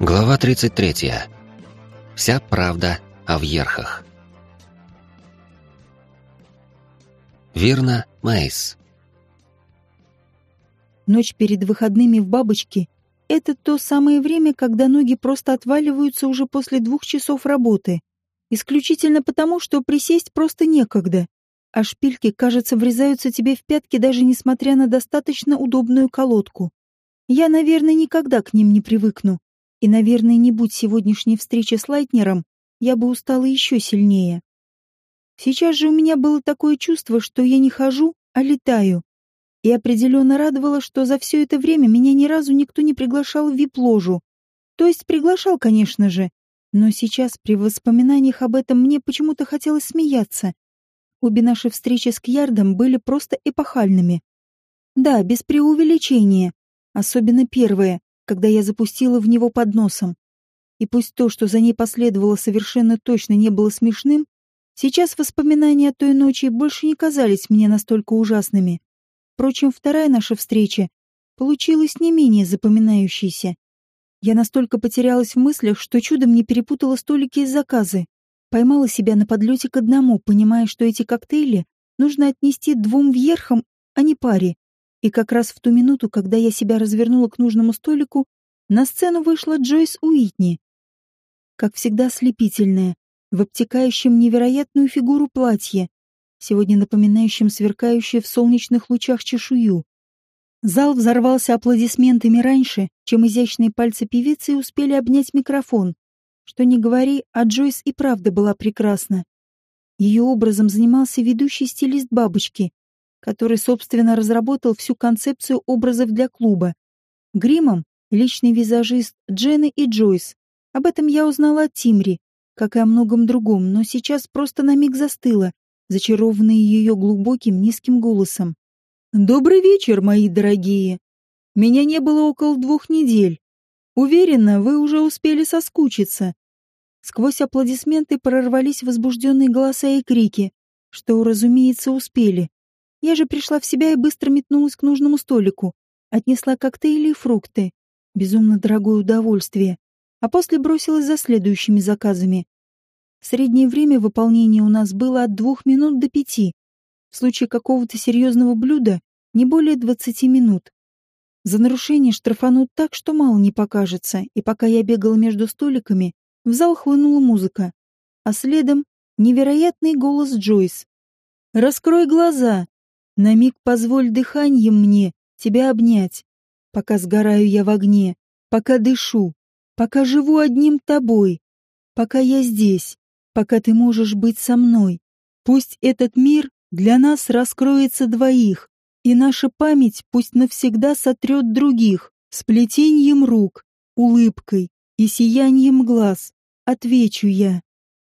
Глава 33. Вся правда о вьерхах. Вирна Мейс. Ночь перед выходными в бабочке — это то самое время, когда ноги просто отваливаются уже после двух часов работы. Исключительно потому, что присесть просто некогда, а шпильки, кажется, врезаются тебе в пятки даже несмотря на достаточно удобную колодку. Я, наверное, никогда к ним не привыкну. И, наверное, не будь сегодняшней встречи с Лайтнером, я бы устала еще сильнее. Сейчас же у меня было такое чувство, что я не хожу, а летаю. И определенно радовало, что за все это время меня ни разу никто не приглашал в вип-ложу. То есть приглашал, конечно же, но сейчас при воспоминаниях об этом мне почему-то хотелось смеяться. Обе наши встречи с Кьярдом были просто эпохальными. Да, без преувеличения. Особенно первая, когда я запустила в него под носом. И пусть то, что за ней последовало, совершенно точно не было смешным, сейчас воспоминания о той ночи больше не казались мне настолько ужасными. Впрочем, вторая наша встреча получилась не менее запоминающейся. Я настолько потерялась в мыслях, что чудом не перепутала столики и заказы. Поймала себя на подлете к одному, понимая, что эти коктейли нужно отнести двум вверхам, а не паре. И как раз в ту минуту, когда я себя развернула к нужному столику, на сцену вышла Джойс Уитни. Как всегда ослепительная, в обтекающем невероятную фигуру платье, сегодня напоминающем сверкающую в солнечных лучах чешую. Зал взорвался аплодисментами раньше, чем изящные пальцы певицы успели обнять микрофон. Что ни говори, а Джойс и правда была прекрасна. Ее образом занимался ведущий стилист бабочки, который, собственно, разработал всю концепцию образов для клуба. Гримом — личный визажист Джены и Джойс. Об этом я узнала от Тимри, как и о многом другом, но сейчас просто на миг застыла, зачарованная ее глубоким низким голосом. «Добрый вечер, мои дорогие! Меня не было около двух недель. Уверена, вы уже успели соскучиться». Сквозь аплодисменты прорвались возбужденные голоса и крики, что, разумеется, успели. Я же пришла в себя и быстро метнулась к нужному столику. Отнесла коктейли и фрукты. Безумно дорогое удовольствие. А после бросилась за следующими заказами. Среднее время выполнения у нас было от двух минут до пяти. В случае какого-то серьезного блюда не более двадцати минут. За нарушение штрафанут так, что мало не покажется, и пока я бегала между столиками, в зал хлынула музыка. А следом невероятный голос Джойс. «Раскрой глаза! На миг позволь дыханием мне тебя обнять, пока сгораю я в огне, пока дышу, пока живу одним тобой, пока я здесь, пока ты можешь быть со мной. Пусть этот мир для нас раскроется двоих, и наша память пусть навсегда сотрет других, сплетением рук, улыбкой и сиянием глаз. Отвечу я,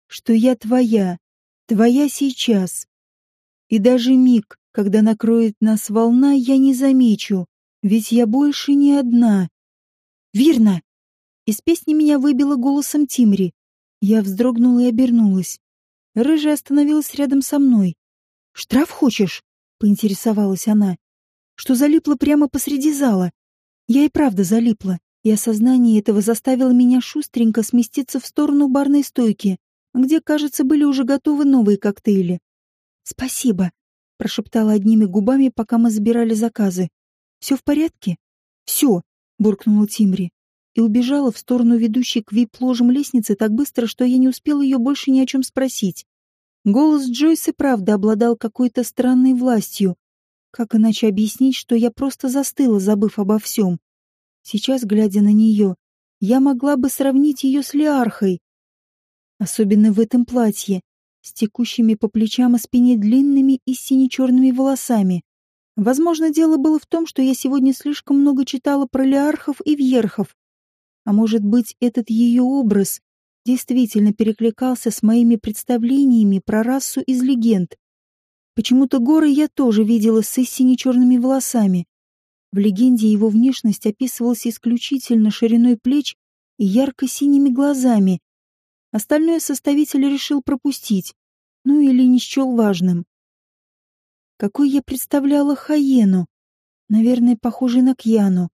что я твоя, твоя сейчас. И даже миг, когда накроет нас волна, я не замечу, ведь я больше не одна. Верно! Из песни меня выбило голосом Тимри. Я вздрогнула и обернулась. Рыжая остановилась рядом со мной. «Штраф хочешь?» — поинтересовалась она. «Что залипла прямо посреди зала?» Я и правда залипла, и осознание этого заставило меня шустренько сместиться в сторону барной стойки, где, кажется, были уже готовы новые коктейли. «Спасибо», прошептала одними губами, пока мы забирали заказы. «Все в порядке?» «Все», — буркнула Тимри. И убежала в сторону ведущей к вип-ложам лестницы так быстро, что я не успела ее больше ни о чем спросить. Голос Джойс и правда обладал какой-то странной властью. Как иначе объяснить, что я просто застыла, забыв обо всем? Сейчас, глядя на нее, я могла бы сравнить ее с Леархой. Особенно в этом платье, с текущими по плечам и спине длинными и сине-черными волосами. Возможно, дело было в том, что я сегодня слишком много читала про лиархов и вьерхов. А может быть, этот ее образ действительно перекликался с моими представлениями про расу из легенд. Почему-то горы я тоже видела с сине-черными волосами. В легенде его внешность описывалась исключительно шириной плеч и ярко-синими глазами, Остальное составитель решил пропустить, ну или не счел важным. Какой я представляла Хаену, наверное, похожий на Кьяну.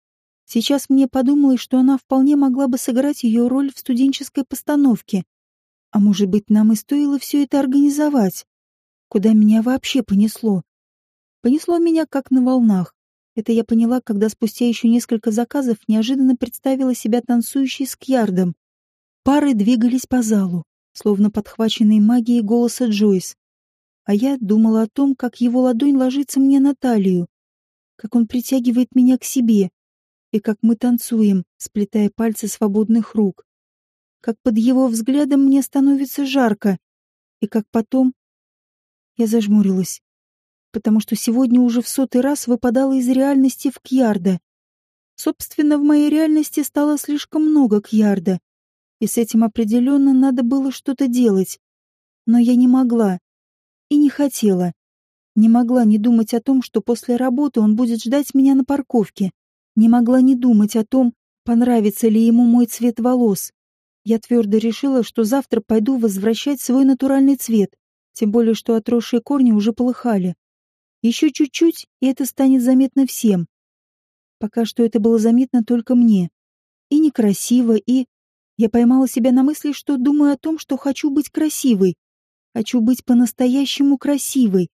Сейчас мне подумалось, что она вполне могла бы сыграть ее роль в студенческой постановке. А может быть, нам и стоило все это организовать? Куда меня вообще понесло? Понесло меня как на волнах. Это я поняла, когда спустя еще несколько заказов неожиданно представила себя танцующей с Кьярдом. Пары двигались по залу, словно подхваченные магией голоса Джойс. А я думала о том, как его ладонь ложится мне на талию, как он притягивает меня к себе, и как мы танцуем, сплетая пальцы свободных рук. Как под его взглядом мне становится жарко, и как потом... Я зажмурилась, потому что сегодня уже в сотый раз выпадала из реальности в Кьярда. Собственно, в моей реальности стало слишком много Кьярда, и с этим определенно надо было что-то делать. Но я не могла и не хотела. Не могла не думать о том, что после работы он будет ждать меня на парковке. Не могла не думать о том, понравится ли ему мой цвет волос. Я твердо решила, что завтра пойду возвращать свой натуральный цвет, тем более что отросшие корни уже полыхали. Еще чуть-чуть, и это станет заметно всем. Пока что это было заметно только мне. И некрасиво, и... Я поймала себя на мысли, что думаю о том, что хочу быть красивой. Хочу быть по-настоящему красивой.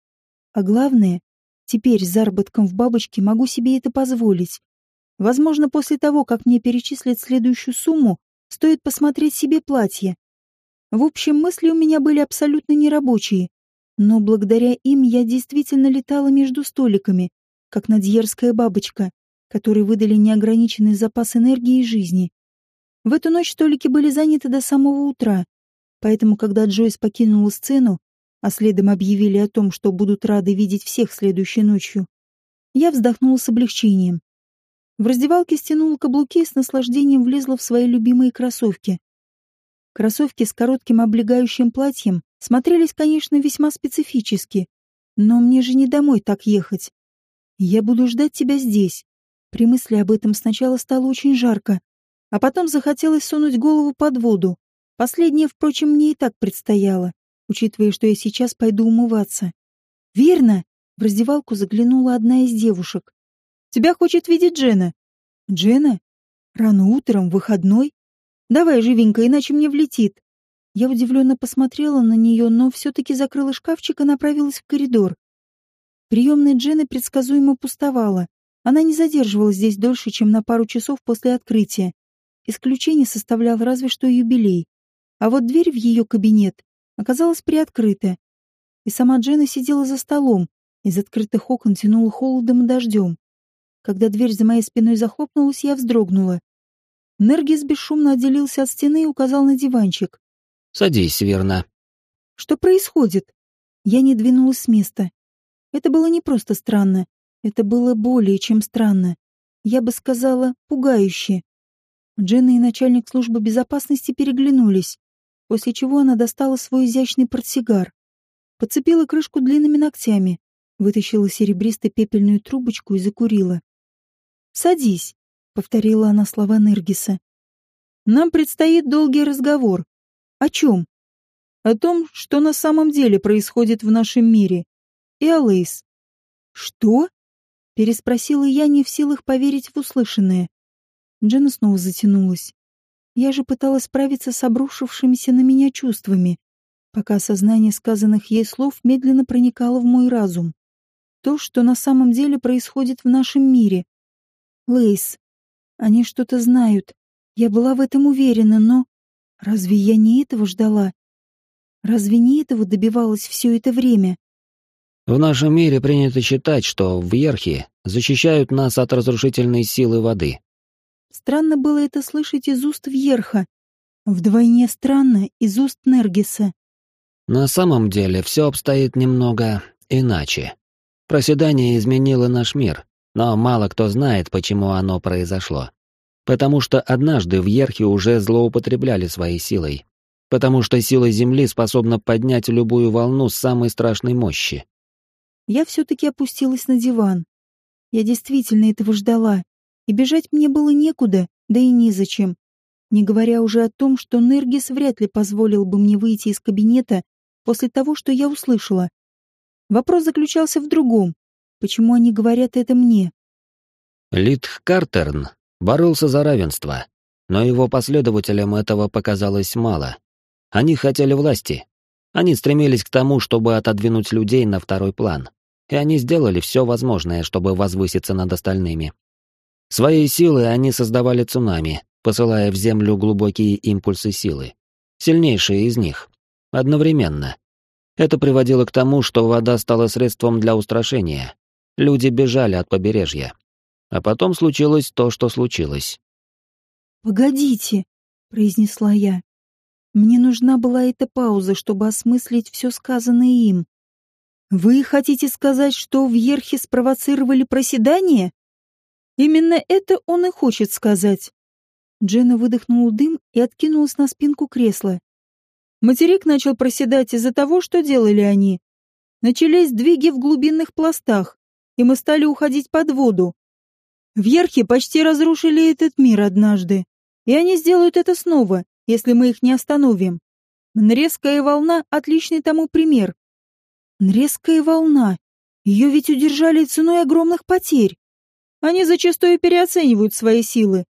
А главное, теперь с заработком в бабочке могу себе это позволить. Возможно, после того, как мне перечислят следующую сумму, стоит посмотреть себе платье. В общем, мысли у меня были абсолютно нерабочие. Но благодаря им я действительно летала между столиками, как надьерская бабочка, которой выдали неограниченный запас энергии и жизни. В эту ночь столики были заняты до самого утра, поэтому, когда Джойс покинула сцену, а следом объявили о том, что будут рады видеть всех следующей ночью, я вздохнула с облегчением. В раздевалке стянула каблуки и с наслаждением влезла в свои любимые кроссовки. Кроссовки с коротким облегающим платьем смотрелись, конечно, весьма специфически, но мне же не домой так ехать. Я буду ждать тебя здесь. При мысли об этом сначала стало очень жарко, а потом захотелось сунуть голову под воду. Последнее, впрочем, мне и так предстояло, учитывая, что я сейчас пойду умываться. «Верно!» — в раздевалку заглянула одна из девушек. «Тебя хочет видеть Джена». «Джена? Рано утром, выходной? Давай живенько, иначе мне влетит». Я удивленно посмотрела на нее, но все-таки закрыла шкафчик и направилась в коридор. Приемная Джены предсказуемо пустовала. Она не задерживалась здесь дольше, чем на пару часов после открытия. Исключение составлял разве что юбилей. А вот дверь в ее кабинет оказалась приоткрыта. И сама Джена сидела за столом, из открытых окон тянула холодом и дождем. Когда дверь за моей спиной захлопнулась, я вздрогнула. Нергис бесшумно отделился от стены и указал на диванчик. «Садись, верно». «Что происходит?» Я не двинулась с места. Это было не просто странно. Это было более чем странно. Я бы сказала, пугающе. Дженна и начальник службы безопасности переглянулись, после чего она достала свой изящный портсигар, подцепила крышку длинными ногтями, вытащила серебристо-пепельную трубочку и закурила. «Садись», — повторила она слова Нергиса. «Нам предстоит долгий разговор. О чем?» «О том, что на самом деле происходит в нашем мире. И Алэйс». «Что?» — переспросила я, не в силах поверить в услышанное. Джена снова затянулась. Я же пыталась справиться с обрушившимися на меня чувствами, пока осознание сказанных ей слов медленно проникало в мой разум. То, что на самом деле происходит в нашем мире. Лейс. Они что-то знают. Я была в этом уверена, но... Разве я не этого ждала? Разве не этого добивалась все это время? В нашем мире принято считать, что в Ерхи защищают нас от разрушительной силы воды. Странно было это слышать из уст Вьерха. Вдвойне странно из уст Нергиса. На самом деле все обстоит немного иначе. Проседание изменило наш мир, но мало кто знает, почему оно произошло. Потому что однажды в Ерхе уже злоупотребляли своей силой. Потому что сила Земли способна поднять любую волну с самой страшной мощи. Я все-таки опустилась на диван. Я действительно этого ждала. И бежать мне было некуда, да и незачем. Не говоря уже о том, что Нергис вряд ли позволил бы мне выйти из кабинета после того, что я услышала. Вопрос заключался в другом. Почему они говорят это мне? Литх Картерн Боролся за равенство, но его последователям этого показалось мало. Они хотели власти. Они стремились к тому, чтобы отодвинуть людей на второй план. И они сделали все возможное, чтобы возвыситься над остальными. Своей силой они создавали цунами, посылая в землю глубокие импульсы силы. Сильнейшие из них. Одновременно. Это приводило к тому, что вода стала средством для устрашения. Люди бежали от побережья. А потом случилось то, что случилось. «Погодите», — произнесла я. Мне нужна была эта пауза, чтобы осмыслить все сказанное им. «Вы хотите сказать, что в Ерхе спровоцировали проседание?» «Именно это он и хочет сказать». Джена выдохнула дым и откинулась на спинку кресла. Материк начал проседать из-за того, что делали они. Начались сдвиги в глубинных пластах, и мы стали уходить под воду. В Ерхе почти разрушили этот мир однажды, и они сделают это снова, если мы их не остановим. Нрезкая волна — отличный тому пример. Нрезкая волна. Ее ведь удержали ценой огромных потерь. Они зачастую переоценивают свои силы.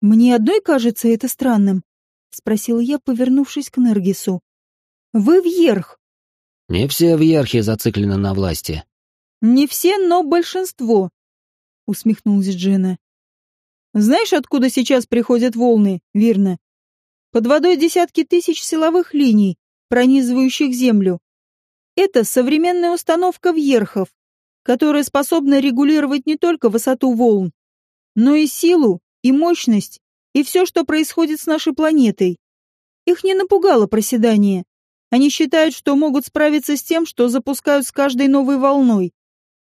Мне одной кажется это странным, — спросила я, повернувшись к Нергису. «Вы вверх!» «Не все вверхе зациклены на власти». «Не все, но большинство», — усмехнулась Джина. «Знаешь, откуда сейчас приходят волны, верно? Под водой десятки тысяч силовых линий, пронизывающих Землю. Это современная установка вверхов, которая способна регулировать не только высоту волн, но и силу, и мощность, и все, что происходит с нашей планетой. Их не напугало проседание. Они считают, что могут справиться с тем, что запускают с каждой новой волной.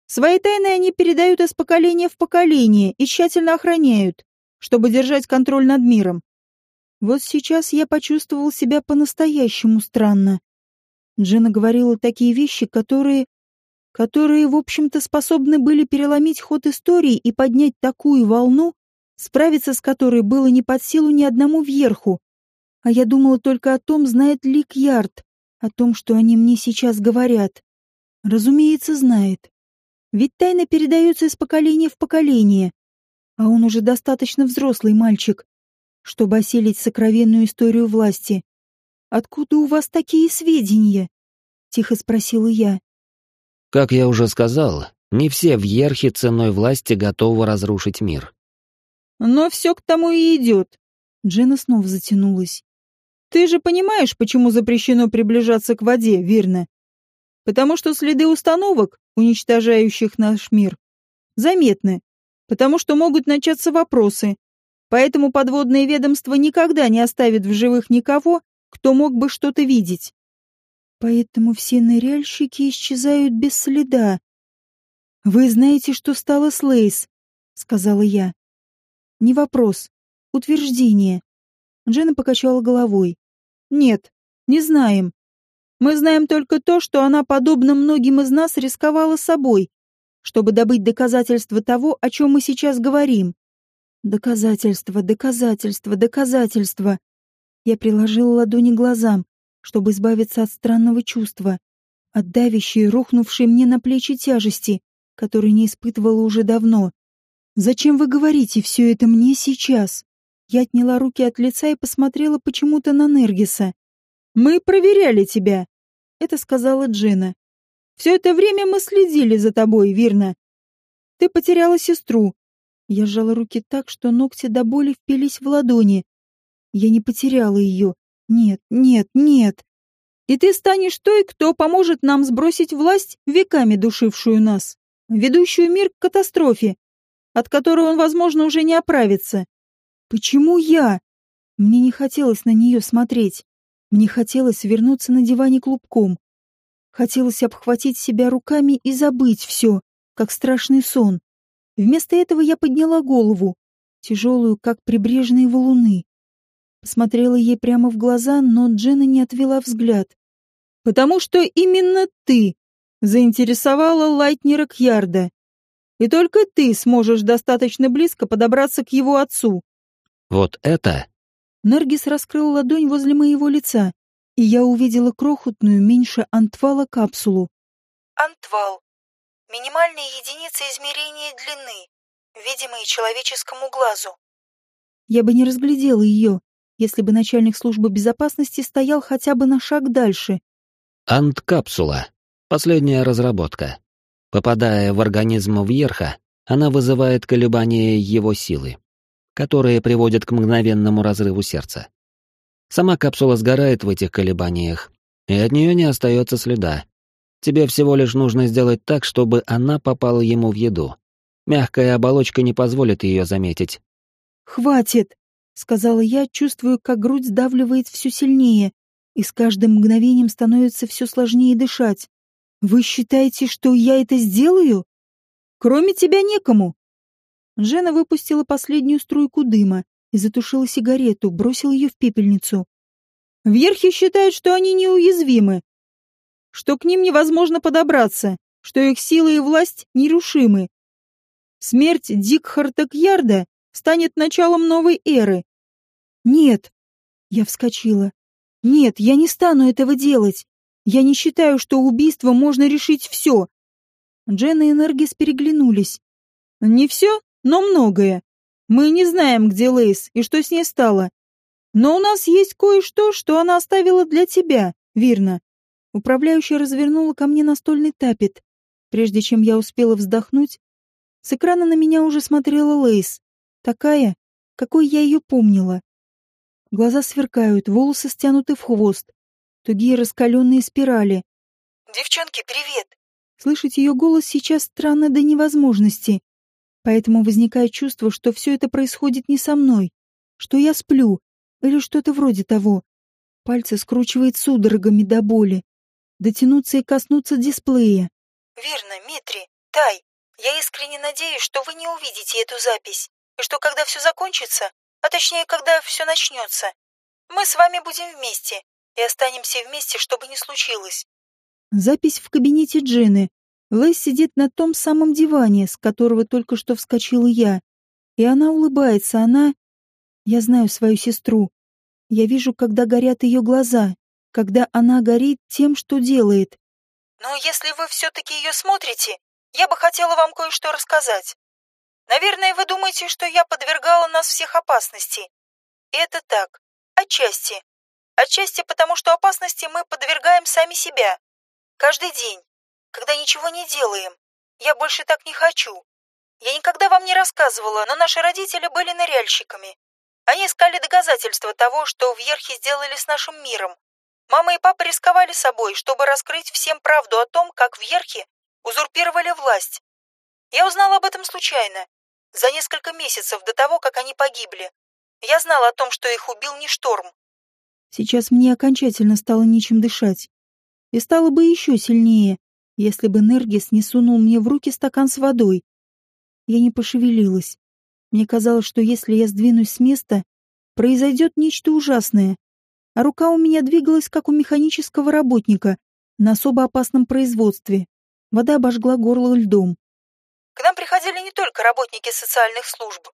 Свои тайны они передают из поколения в поколение и тщательно охраняют, чтобы держать контроль над миром. Вот сейчас я почувствовал себя по-настоящему странно. Джина говорила такие вещи, которые... которые, в общем-то, способны были переломить ход истории и поднять такую волну, справиться с которой было не под силу ни одному вверху. А я думала только о том, знает ли Кьярд, о том, что они мне сейчас говорят. Разумеется, знает. Ведь тайна передается из поколения в поколение, а он уже достаточно взрослый мальчик, чтобы осилить сокровенную историю власти. «Откуда у вас такие сведения?» — тихо спросила я. «Как я уже сказал, не все в Ерхе ценой власти готовы разрушить мир. Но все к тому и идет. Джена снова затянулась. Ты же понимаешь, почему запрещено приближаться к воде, верно? Потому что следы установок, уничтожающих наш мир, заметны. Потому что могут начаться вопросы. Поэтому подводное ведомство никогда не оставит в живых никого, кто мог бы что-то видеть. Поэтому все ныряльщики исчезают без следа. «Вы знаете, что стало с Лейс?» — сказала я. Не вопрос. Утверждение. Джена покачала головой. Нет, не знаем. Мы знаем только то, что она, подобно многим из нас, рисковала собой, чтобы добыть доказательства того, о чем мы сейчас говорим. Доказательства, доказательства, доказательства. Я приложила ладони к глазам, чтобы избавиться от странного чувства, от давящей, рухнувшей мне на плечи тяжести, которую не испытывала уже давно. Зачем вы говорите все это мне сейчас? Я отняла руки от лица и посмотрела почему-то на Нергиса. Мы проверяли тебя, это сказала Джина. Все это время мы следили за тобой, верно? Ты потеряла сестру. Я сжала руки так, что ногти до боли впились в ладони. Я не потеряла ее. Нет, нет, нет. И ты станешь той, кто поможет нам сбросить власть, веками душившую нас, ведущую мир к катастрофе, от которой он, возможно, уже не оправится. Почему я? Мне не хотелось на нее смотреть. Мне хотелось вернуться на диване клубком. Хотелось обхватить себя руками и забыть все, как страшный сон. Вместо этого я подняла голову, тяжелую, как прибрежные валуны. Посмотрела ей прямо в глаза, но Джена не отвела взгляд. «Потому что именно ты заинтересовала Лайтнера Кьярда. И только ты сможешь достаточно близко подобраться к его отцу. Вот это... Нергис раскрыл ладонь возле моего лица, и я увидела крохотную, меньше антвала капсулу. Антвал. Минимальная единица измерения длины. невидимые человеческому глазу. Я бы не разглядела ее, если бы начальник службы безопасности стоял хотя бы на шаг дальше. Анткапсула. Последняя разработка. Попадая в организм Вьерха, она вызывает колебания его силы, которые приводят к мгновенному разрыву сердца. Сама капсула сгорает в этих колебаниях, и от нее не остается следа. Тебе всего лишь нужно сделать так, чтобы она попала ему в еду. Мягкая оболочка не позволит ее заметить. «Хватит!» — сказала я, чувствую, как грудь сдавливает все сильнее, и с каждым мгновением становится все сложнее дышать. «Вы считаете, что я это сделаю? Кроме тебя некому!» Жена выпустила последнюю струйку дыма и затушила сигарету, бросила ее в пепельницу. «Верхи считают, что они неуязвимы, что к ним невозможно подобраться, что их сила и власть нерушимы. Смерть Дикхарта Кьярда станет началом новой эры. Нет, я вскочила. Нет, я не стану этого делать. Я не считаю, что убийством можно решить все. Джен и Энергис переглянулись. Не все, но многое. Мы не знаем, где Лейс и что с ней стало. Но у нас есть кое-что, что она оставила для тебя, Верно. Управляющая развернула ко мне настольный тапет. Прежде чем я успела вздохнуть, с экрана на меня уже смотрела Лейс. Такая, какой я ее помнила. Глаза сверкают, волосы стянуты в хвост. Тугие раскаленные спирали. «Девчонки, привет!» Слышать ее голос сейчас странно до невозможности. Поэтому возникает чувство, что все это происходит не со мной, что я сплю, или что-то вроде того. Пальцы скручивает судорогами до боли дотянуться и коснуться дисплея. «Верно, Митри, Тай, я искренне надеюсь, что вы не увидите эту запись, и что когда все закончится, а точнее, когда все начнется, мы с вами будем вместе и останемся вместе, чтобы не случилось». Запись в кабинете Джины. Лэйс сидит на том самом диване, с которого только что вскочила я. И она улыбается, она... Я знаю свою сестру. Я вижу, когда горят ее глаза, когда она горит тем, что делает. Но если вы все-таки ее смотрите, я бы хотела вам кое-что рассказать. Наверное, вы думаете, что я подвергала нас всех опасности. И это так. Отчасти. Отчасти потому, что опасности мы подвергаем сами себя. Каждый день. Когда ничего не делаем. Я больше так не хочу. Я никогда вам не рассказывала, но наши родители были ныряльщиками. Они искали доказательства того, что в Ерхе сделали с нашим миром, Мама и папа рисковали собой, чтобы раскрыть всем правду о том, как в Ерхе узурпировали власть. Я узнала об этом случайно, за несколько месяцев до того, как они погибли. Я знала о том, что их убил не шторм. Сейчас мне окончательно стало нечем дышать. И стало бы еще сильнее, если бы Нергис не сунул мне в руки стакан с водой. Я не пошевелилась. Мне казалось, что если я сдвинусь с места, произойдет нечто ужасное а рука у меня двигалась, как у механического работника на особо опасном производстве. Вода обожгла горло льдом. Приходили не только работники социальных служб.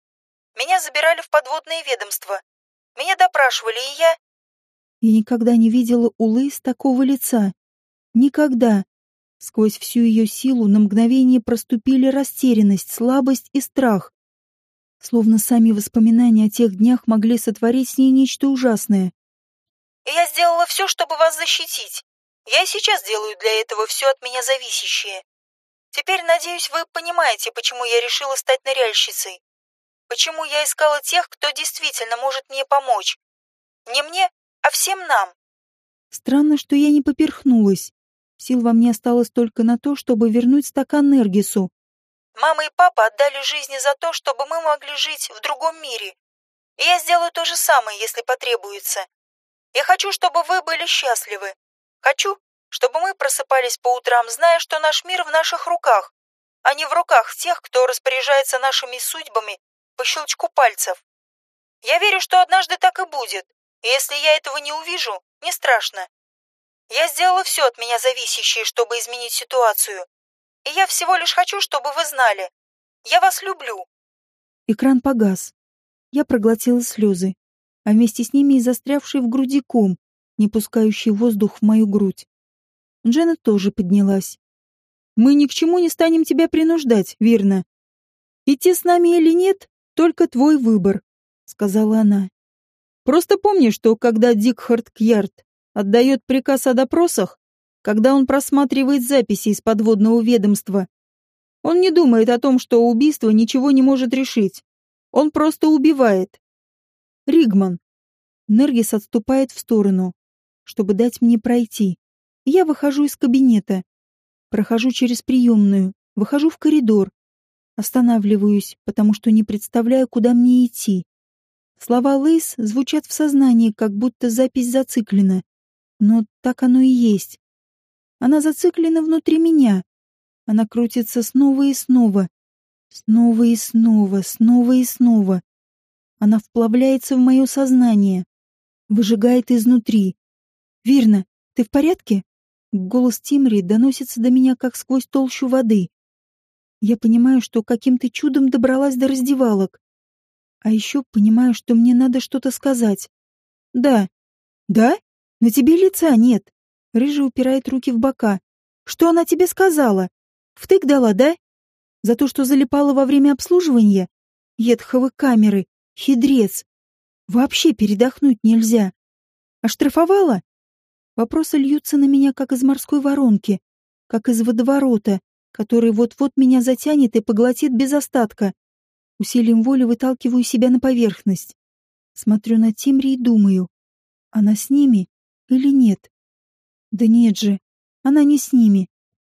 Меня забирали в подводные ведомства. Меня допрашивали, и я... Я никогда не видела у Лейс такого лица. Никогда. Сквозь всю ее силу на мгновение проступили растерянность, слабость и страх. Словно сами воспоминания о тех днях могли сотворить с ней нечто ужасное. И я сделала все, чтобы вас защитить. Я и сейчас делаю для этого все от меня зависящее. Теперь, надеюсь, вы понимаете, почему я решила стать ныряльщицей. Почему я искала тех, кто действительно может мне помочь. Не мне, а всем нам. Странно, что я не поперхнулась. Сил во мне осталось только на то, чтобы вернуть стакан Нергису. Мама и папа отдали жизни за то, чтобы мы могли жить в другом мире. И я сделаю то же самое, если потребуется. Я хочу, чтобы вы были счастливы. Хочу, чтобы мы просыпались по утрам, зная, что наш мир в наших руках, а не в руках тех, кто распоряжается нашими судьбами по щелчку пальцев. Я верю, что однажды так и будет, и если я этого не увижу, не страшно. Я сделала все от меня зависящее, чтобы изменить ситуацию. И я всего лишь хочу, чтобы вы знали. Я вас люблю. Экран погас. Я проглотила слезы а вместе с ними и застрявший в груди ком, не пускающий воздух в мою грудь. Джена тоже поднялась. «Мы ни к чему не станем тебя принуждать, верно?» «Идти с нами или нет, только твой выбор», — сказала она. «Просто помни, что когда Дикхард Кьярд отдает приказ о допросах, когда он просматривает записи из подводного ведомства, он не думает о том, что убийство ничего не может решить. Он просто убивает. Ригман. Нергис отступает в сторону, чтобы дать мне пройти. Я выхожу из кабинета. Прохожу через приемную, выхожу в коридор. Останавливаюсь, потому что не представляю, куда мне идти. Слова Лейс звучат в сознании, как будто запись зациклена. Но так оно и есть. Она зациклена внутри меня. Она крутится снова и снова. Снова и снова, снова и снова. Она вплавляется в мое сознание. Выжигает изнутри. «Вирна, ты в порядке?» Голос Тимри доносится до меня, как сквозь толщу воды. Я понимаю, что каким-то чудом добралась до раздевалок. А еще понимаю, что мне надо что-то сказать. «Да». «Да? На тебе лица нет». Рыжий упирает руки в бока. «Что она тебе сказала?» Втык дала, да? За то, что залипала во время обслуживания? Едховы камеры, хидрец. Вообще передохнуть нельзя. Оштрафовала? Вопросы льются на меня, как из морской воронки, как из водоворота, который вот-вот меня затянет и поглотит без остатка. Усилием воли выталкиваю себя на поверхность. Смотрю на Тимри и думаю, она с ними или нет? Да нет же, она не с ними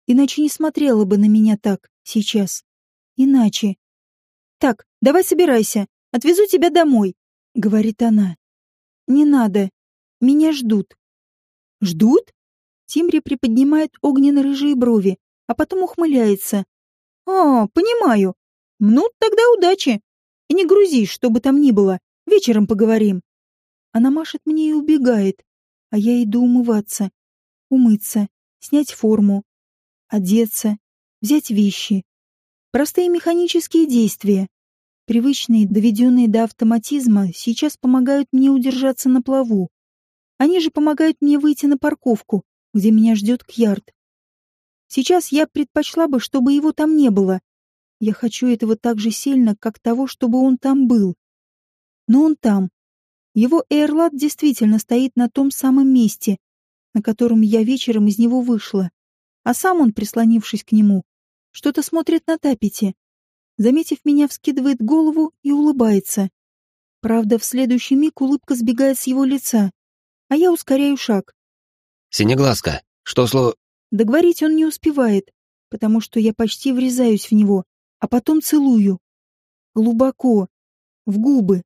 иначе не смотрела бы на меня так сейчас. Иначе. «Так, давай собирайся, отвезу тебя домой», — говорит она. «Не надо, меня ждут». «Ждут?» Тимри приподнимает огненно-рыжие брови, а потом ухмыляется. «А, понимаю. Ну, тогда удачи. И не грузись, что бы там ни было. Вечером поговорим». Она машет мне и убегает, а я иду умываться, умыться, снять форму, одеться, взять вещи. Простые механические действия, привычные, доведенные до автоматизма, сейчас помогают мне удержаться на плаву. Они же помогают мне выйти на парковку, где меня ждет Кьярд. Сейчас я предпочла бы, чтобы его там не было. Я хочу этого так же сильно, как того, чтобы он там был. Но он там. Его Эрлат действительно стоит на том самом месте, на котором я вечером из него вышла а сам он, прислонившись к нему, что-то смотрит на тапете. Заметив меня, вскидывает голову и улыбается. Правда, в следующий миг улыбка сбегает с его лица, а я ускоряю шаг. «Синеглазка, что сло...» Договорить он не успевает, потому что я почти врезаюсь в него, а потом целую. Глубоко, в губы.